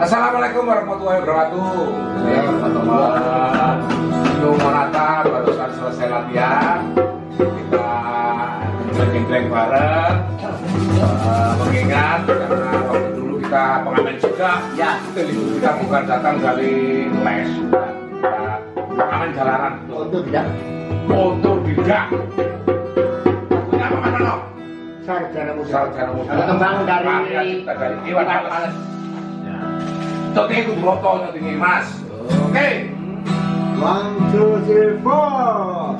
Assalamualaikum warahmatullahi wabarakatuh. Ya teman-teman, Monata barusan selesai latihan. Kita jengkleng bareng. Eh, mengingat karena waktu dulu kita pengamen juga. Ya. Kita bukan datang dari les. Kita pengamen jalanan. Untuk tidak Motor tidak. Punya apa sarjana muda. Sarjana muda. Berkembang dari dari Iwan Fals. Tote itu broto tinggi Mas. Oke. One, two, three, four.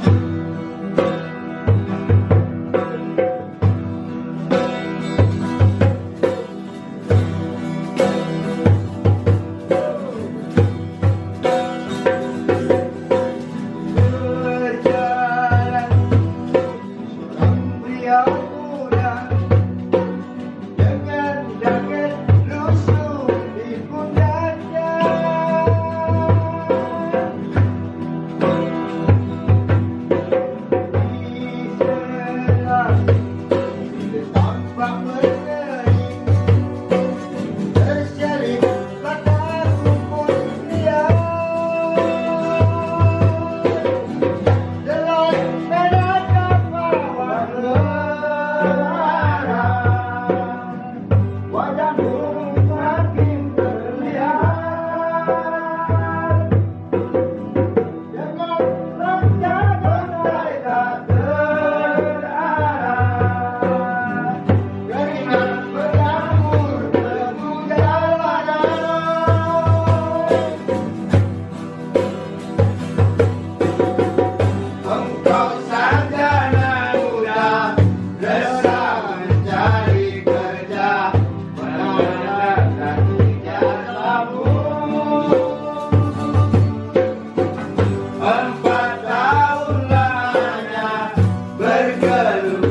go.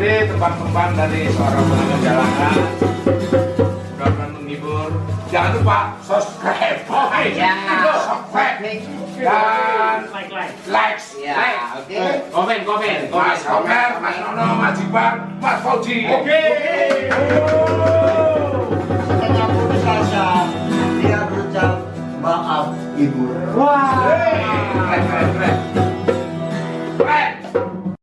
Tembang-tembang dari seorang pengamen jalanan. Mudah-mudahan menghibur. Jangan lupa subscribe, Ya. subscribe, dan likes, Ya, like. oke. Komen, komen, Mas Komer, Mas Nono, Mas Iqbal, Mas Fauji. Oke. Putus asa, dia berucap maaf ibu. Keren, keren,